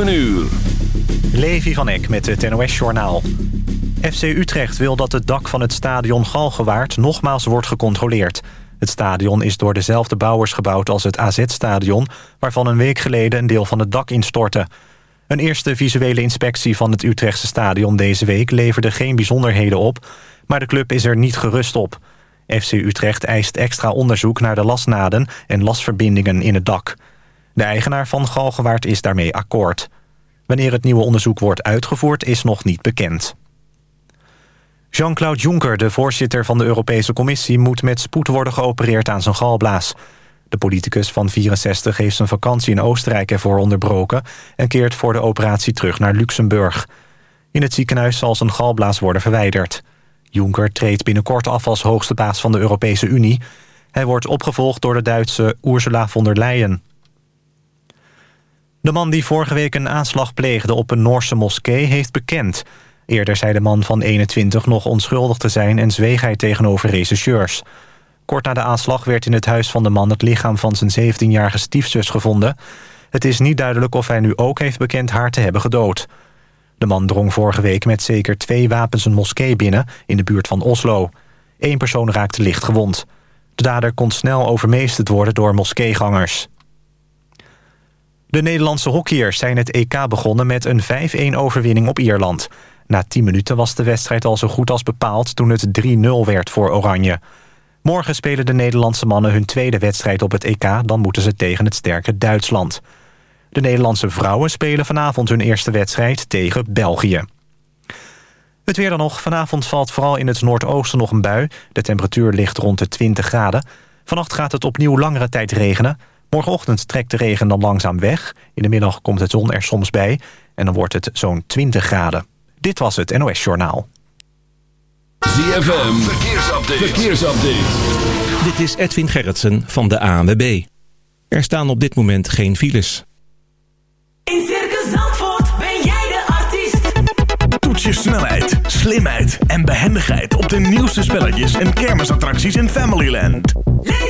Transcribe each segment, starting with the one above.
7 uur. Levi van Eck met het NOS-journaal. FC Utrecht wil dat het dak van het stadion Galgenwaard nogmaals wordt gecontroleerd. Het stadion is door dezelfde bouwers gebouwd als het AZ-stadion... waarvan een week geleden een deel van het dak instortte. Een eerste visuele inspectie van het Utrechtse stadion deze week... leverde geen bijzonderheden op, maar de club is er niet gerust op. FC Utrecht eist extra onderzoek naar de lasnaden en lasverbindingen in het dak. De eigenaar van Galgenwaard is daarmee akkoord. Wanneer het nieuwe onderzoek wordt uitgevoerd is nog niet bekend. Jean-Claude Juncker, de voorzitter van de Europese Commissie... moet met spoed worden geopereerd aan zijn galblaas. De politicus van 64 heeft zijn vakantie in Oostenrijk ervoor onderbroken... en keert voor de operatie terug naar Luxemburg. In het ziekenhuis zal zijn galblaas worden verwijderd. Juncker treedt binnenkort af als hoogste baas van de Europese Unie. Hij wordt opgevolgd door de Duitse Ursula von der Leyen. De man die vorige week een aanslag pleegde op een Noorse moskee heeft bekend. Eerder zei de man van 21 nog onschuldig te zijn en zweeg hij tegenover rechercheurs. Kort na de aanslag werd in het huis van de man het lichaam van zijn 17-jarige stiefzus gevonden. Het is niet duidelijk of hij nu ook heeft bekend haar te hebben gedood. De man drong vorige week met zeker twee wapens een moskee binnen in de buurt van Oslo. Eén persoon raakte licht gewond. De dader kon snel overmeesterd worden door moskeegangers. De Nederlandse hockeyers zijn het EK begonnen met een 5-1 overwinning op Ierland. Na 10 minuten was de wedstrijd al zo goed als bepaald toen het 3-0 werd voor Oranje. Morgen spelen de Nederlandse mannen hun tweede wedstrijd op het EK... dan moeten ze tegen het sterke Duitsland. De Nederlandse vrouwen spelen vanavond hun eerste wedstrijd tegen België. Het weer dan nog. Vanavond valt vooral in het noordoosten nog een bui. De temperatuur ligt rond de 20 graden. Vannacht gaat het opnieuw langere tijd regenen. Morgenochtend trekt de regen dan langzaam weg. In de middag komt het zon er soms bij. En dan wordt het zo'n 20 graden. Dit was het NOS Journaal. ZFM, verkeersupdate. verkeersupdate. Dit is Edwin Gerritsen van de ANWB. Er staan op dit moment geen files. In Circus Zandvoort ben jij de artiest. Toets je snelheid, slimheid en behendigheid op de nieuwste spelletjes en kermisattracties in Familyland. Leef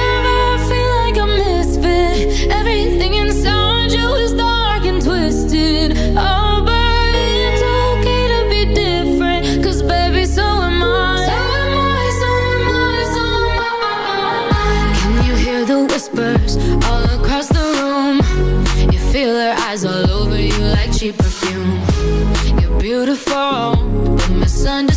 phone. My son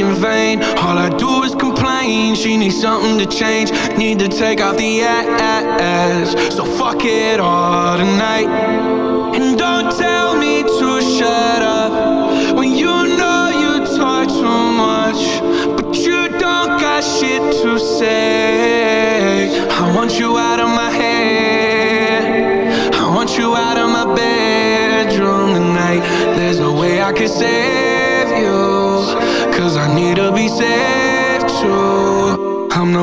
in vain. All I do is complain. She needs something to change. Need to take off the ass. So fuck it all tonight.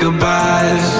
goodbyes.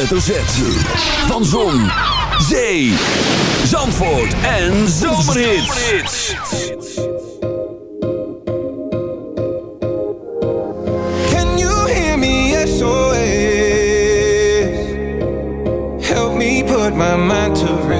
hoofdletter Z. Van Zon, Zee, Zandvoort en Zomerhits. Can you hear me SOS? Help me put my mind to rest.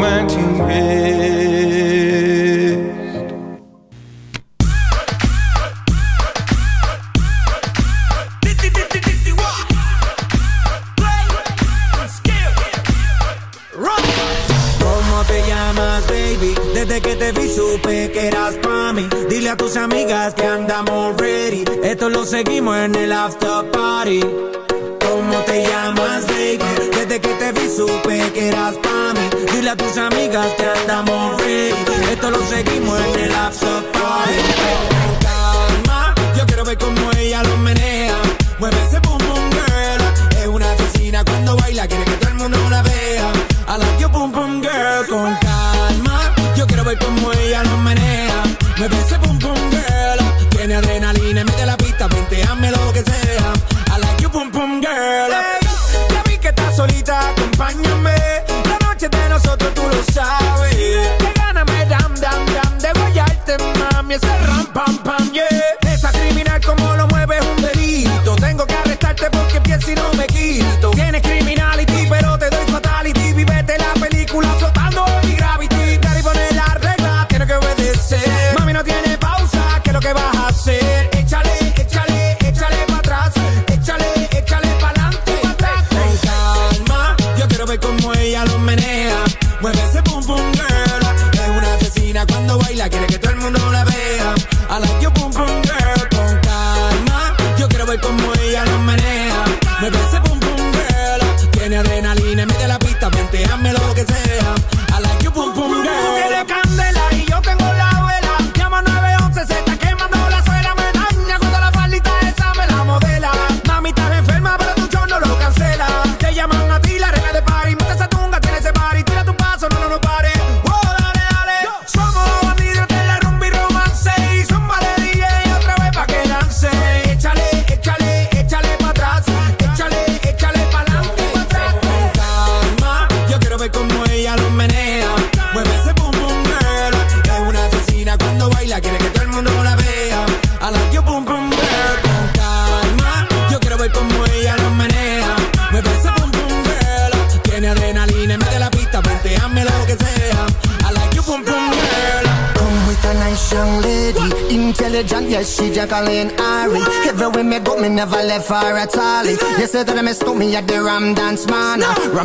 man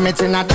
me tonight.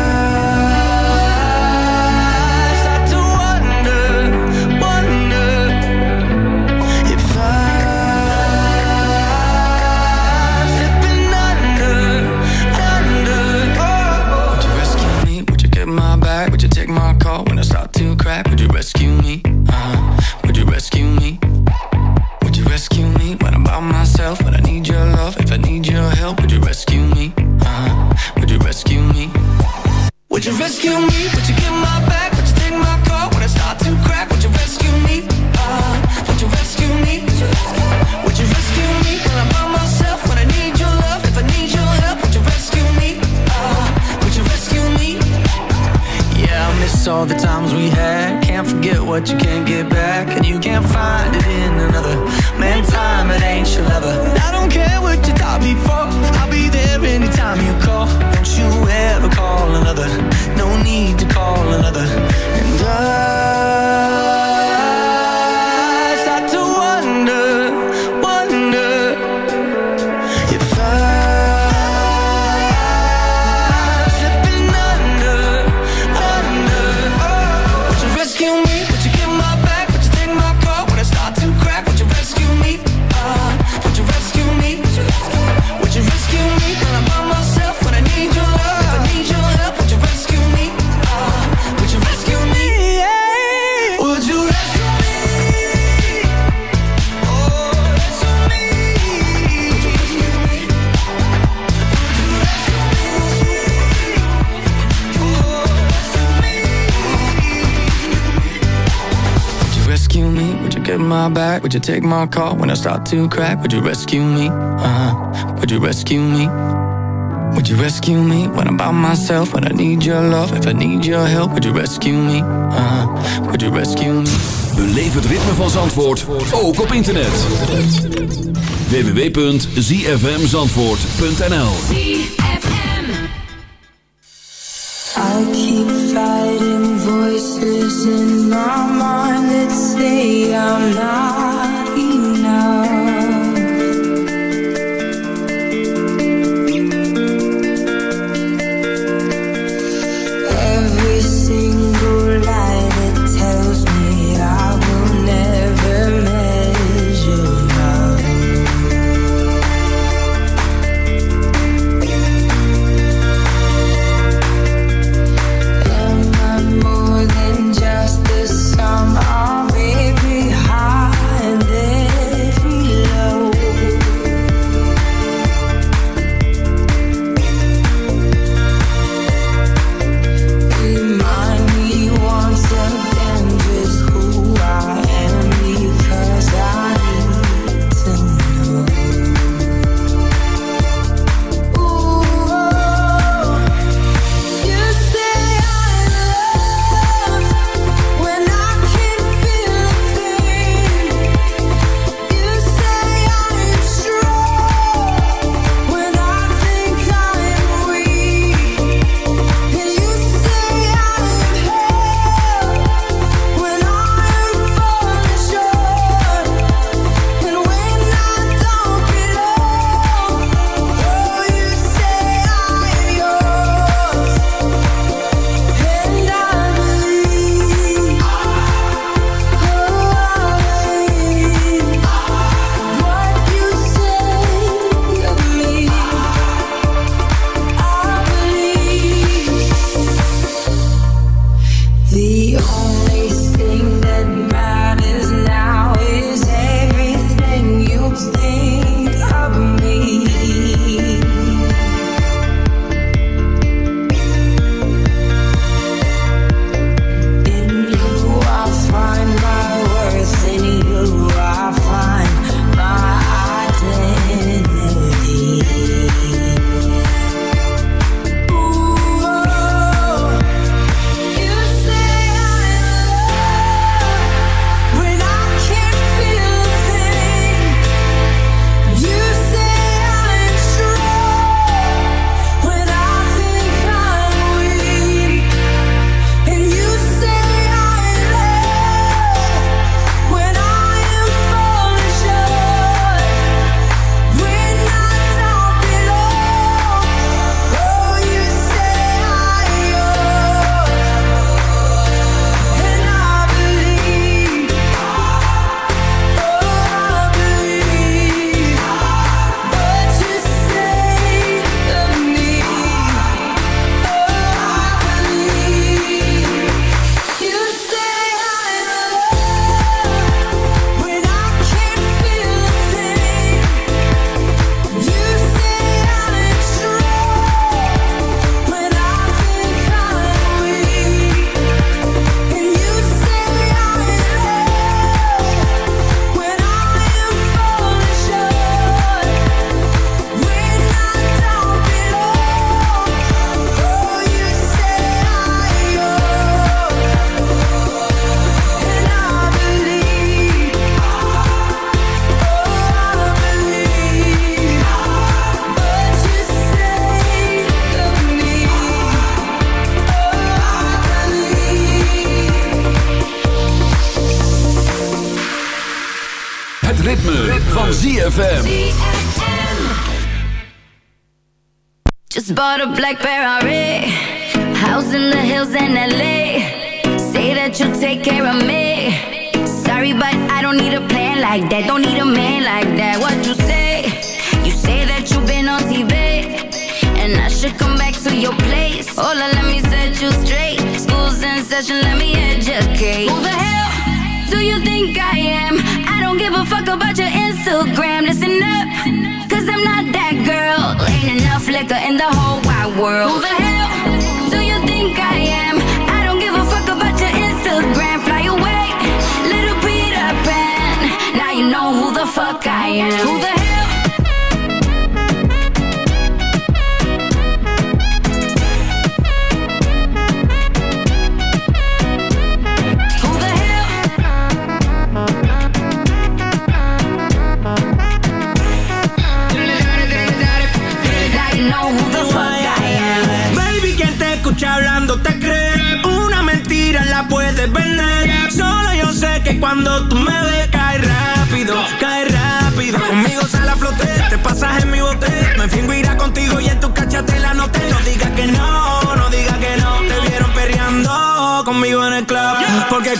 Would you take my call when I start to crack? Would you rescue me? Uh-huh. Would you rescue me? Would you rescue me when I'm by myself? When I need your love, if I need your help, would you rescue me? Uh-huh. Would you rescue me? Beleef het ritme van Zandvoort ook op internet. www.zfmzandvoort.nl. black am. Who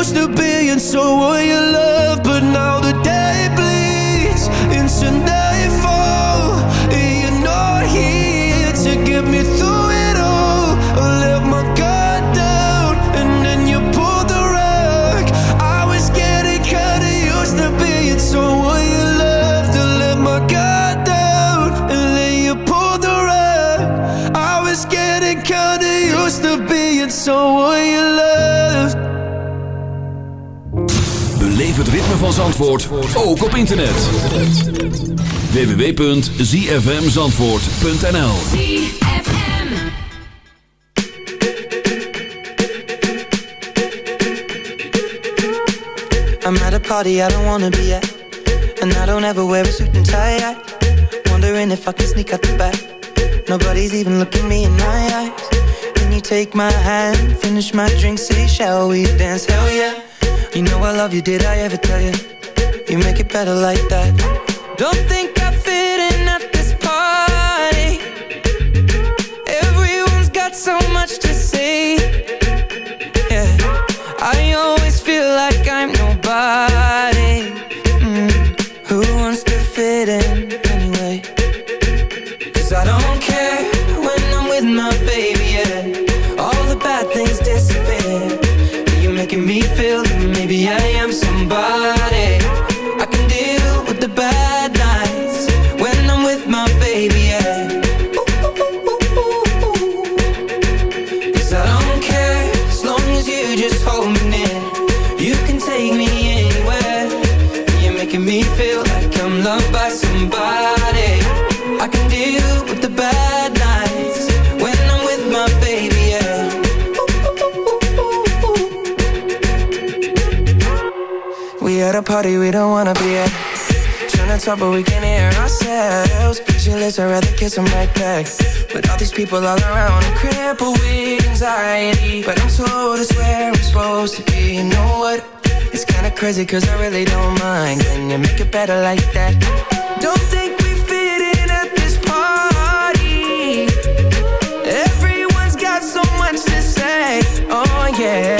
used to being someone you love But now the day bleeds into nightfall and You're not here to get me through it all. I let my guard down and then you pulled the rug. I was getting kinda used to being someone you loved To let my guard down and then you pulled the rug. I was getting kinda used to being someone you loved van Zandvoort ook op internet. www.zfmzandvoort.nl I'm at a party I don't wanna be at And I don't ever wear a suit and tie. I Wondering if I can sneak out the back. Nobody's even looking me in my eyes. Can you take my hand, finish my drink, say shall we dance? Hell yeah You know I love you, did I ever tell you? You make it better like that. Don't think I fit in at this party. Everyone's got so much to say. Yeah I always feel like I'm nobody. Mm, Who wants to fit in anyway? Cause I don't care when I'm with my baby, yeah. All the bad things disappear. You're making me feel talk, but we can't hear ourselves. Pictureless, I'd rather kiss them right back. But all these people all around, I'm with anxiety. But I'm told it's where I'm supposed to be. You know what? It's kinda crazy, cause I really don't mind. Can you make it better like that? Don't think we fit in at this party. Everyone's got so much to say. Oh, yeah,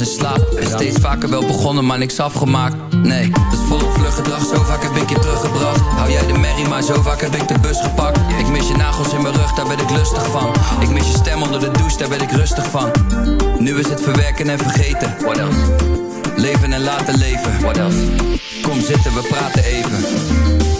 in slaap. En steeds vaker wel begonnen, maar niks afgemaakt. Nee, dat is volop vlug gedrag, zo vaak heb ik je teruggebracht. Hou jij de merrie, maar zo vaak heb ik de bus gepakt. Ik mis je nagels in mijn rug, daar ben ik lustig van. Ik mis je stem onder de douche, daar ben ik rustig van. Nu is het verwerken en vergeten. Wat else? Leven en laten leven. Wat else? Kom zitten, we praten even.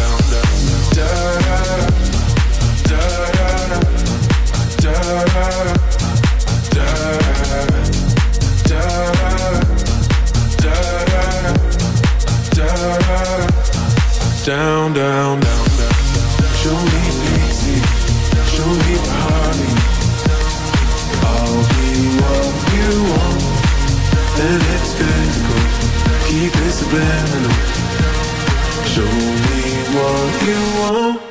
and it's good go. Keep it subliminal Show me what you want.